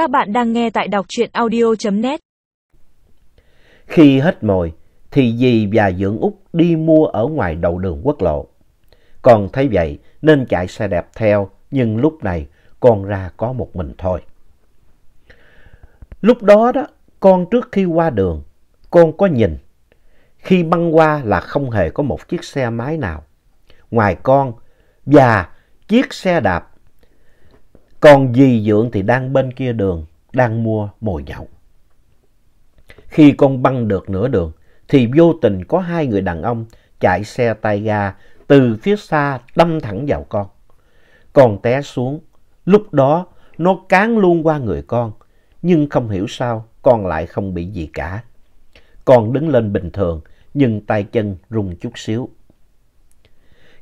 Các bạn đang nghe tại đọc truyện audio.net. Khi hết mồi, thì dì và Dưỡng úc đi mua ở ngoài đầu đường quốc lộ. còn thấy vậy, nên chạy xe đẹp theo, nhưng lúc này con ra có một mình thôi. Lúc đó đó, con trước khi qua đường, con có nhìn. Khi băng qua là không hề có một chiếc xe máy nào. Ngoài con và chiếc xe đạp còn dì Dượng thì đang bên kia đường, đang mua mồi nhậu. Khi con băng được nửa đường, thì vô tình có hai người đàn ông chạy xe tay ga từ phía xa đâm thẳng vào con. Con té xuống, lúc đó nó cán luôn qua người con, nhưng không hiểu sao con lại không bị gì cả. Con đứng lên bình thường, nhưng tay chân run chút xíu.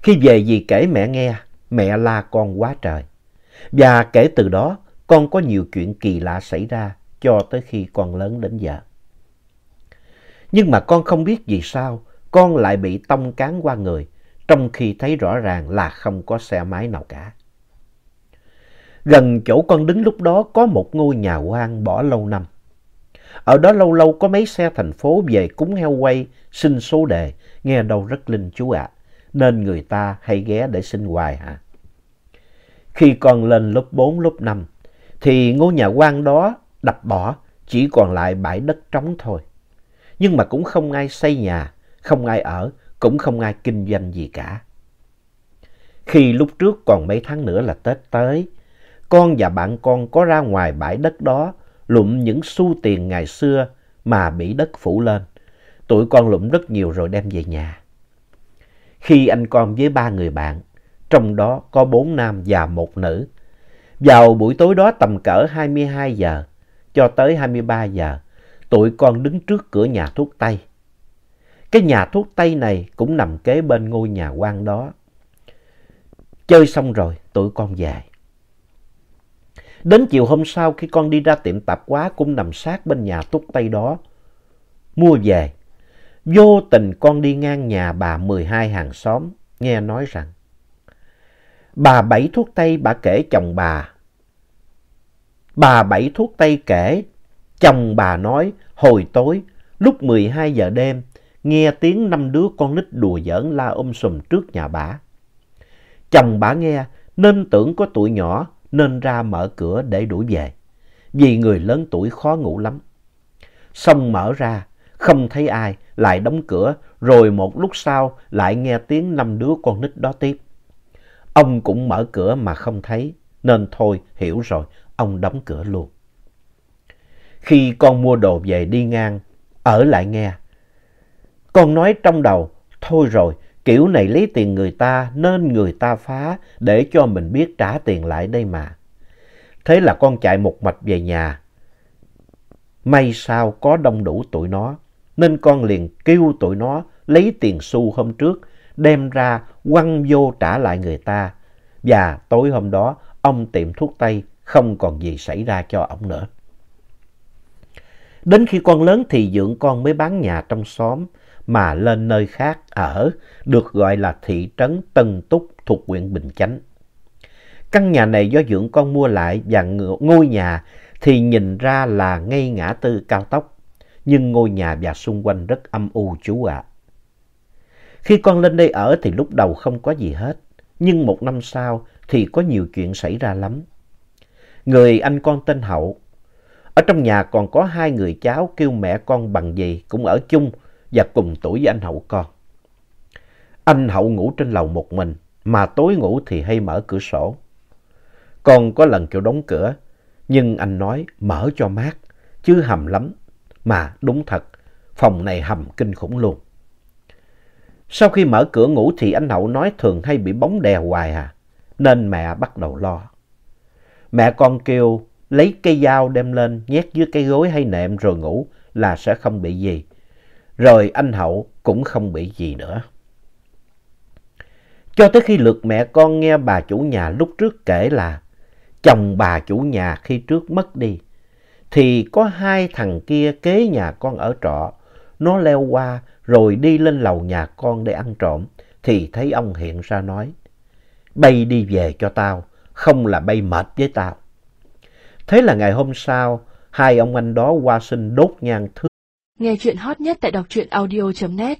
Khi về dì kể mẹ nghe, mẹ la con quá trời. Và kể từ đó, con có nhiều chuyện kỳ lạ xảy ra cho tới khi con lớn đến giờ. Nhưng mà con không biết vì sao con lại bị tông cán qua người, trong khi thấy rõ ràng là không có xe máy nào cả. Gần chỗ con đứng lúc đó có một ngôi nhà hoang bỏ lâu năm. Ở đó lâu lâu có mấy xe thành phố về cúng heo quay, xin số đề, nghe đâu rất linh chú ạ, nên người ta hay ghé để xin hoài hả? Khi con lên lớp 4, lớp 5, thì ngôi nhà quan đó đập bỏ, chỉ còn lại bãi đất trống thôi. Nhưng mà cũng không ai xây nhà, không ai ở, cũng không ai kinh doanh gì cả. Khi lúc trước còn mấy tháng nữa là Tết tới, con và bạn con có ra ngoài bãi đất đó lụm những xu tiền ngày xưa mà bị đất phủ lên. Tụi con lụm rất nhiều rồi đem về nhà. Khi anh con với ba người bạn trong đó có bốn nam và một nữ. Vào buổi tối đó tầm cỡ 22 giờ cho tới 23 giờ, tụi con đứng trước cửa nhà thuốc Tây. Cái nhà thuốc Tây này cũng nằm kế bên ngôi nhà quan đó. Chơi xong rồi, tụi con về. Đến chiều hôm sau khi con đi ra tiệm tạp hóa cũng nằm sát bên nhà thuốc Tây đó. Mua về, vô tình con đi ngang nhà bà 12 hàng xóm, nghe nói rằng Bà bảy thuốc tây bà kể chồng bà. Bà bảy thuốc tây kể, chồng bà nói hồi tối lúc 12 giờ đêm nghe tiếng năm đứa con nít đùa giỡn la um sùm trước nhà bà. Chồng bà nghe nên tưởng có tuổi nhỏ nên ra mở cửa để đuổi về. Vì người lớn tuổi khó ngủ lắm. Xong mở ra, không thấy ai, lại đóng cửa, rồi một lúc sau lại nghe tiếng năm đứa con nít đó tiếp. Ông cũng mở cửa mà không thấy, nên thôi hiểu rồi, ông đóng cửa luôn. Khi con mua đồ về đi ngang, ở lại nghe. Con nói trong đầu, thôi rồi, kiểu này lấy tiền người ta nên người ta phá để cho mình biết trả tiền lại đây mà. Thế là con chạy một mạch về nhà. May sao có đông đủ tụi nó, nên con liền kêu tụi nó lấy tiền xu hôm trước đem ra quăng vô trả lại người ta. Và tối hôm đó, ông tiệm thuốc Tây không còn gì xảy ra cho ông nữa. Đến khi con lớn thì dưỡng con mới bán nhà trong xóm mà lên nơi khác ở, được gọi là thị trấn Tân Túc thuộc huyện Bình Chánh. Căn nhà này do dưỡng con mua lại và ngôi nhà thì nhìn ra là ngay ngã tư cao tốc, nhưng ngôi nhà và xung quanh rất âm u chú ạ. Khi con lên đây ở thì lúc đầu không có gì hết, nhưng một năm sau thì có nhiều chuyện xảy ra lắm. Người anh con tên Hậu, ở trong nhà còn có hai người cháu kêu mẹ con bằng gì cũng ở chung và cùng tuổi với anh Hậu con. Anh Hậu ngủ trên lầu một mình, mà tối ngủ thì hay mở cửa sổ. Con có lần kêu đóng cửa, nhưng anh nói mở cho mát, chứ hầm lắm. Mà đúng thật, phòng này hầm kinh khủng luôn. Sau khi mở cửa ngủ thì anh Hậu nói thường hay bị bóng đè hoài à, nên mẹ bắt đầu lo. Mẹ con kêu lấy cây dao đem lên nhét dưới cái gối hay nệm rồi ngủ là sẽ không bị gì. Rồi anh Hậu cũng không bị gì nữa. Cho tới khi lượt mẹ con nghe bà chủ nhà lúc trước kể là chồng bà chủ nhà khi trước mất đi, thì có hai thằng kia kế nhà con ở trọ, nó leo qua rồi đi lên lầu nhà con để ăn trộm, thì thấy ông hiện ra nói, bay đi về cho tao, không là bay mệt với tao. Thế là ngày hôm sau, hai ông anh đó qua xin đốt nhang thương. Nghe chuyện hot nhất tại đọc truyện audio.net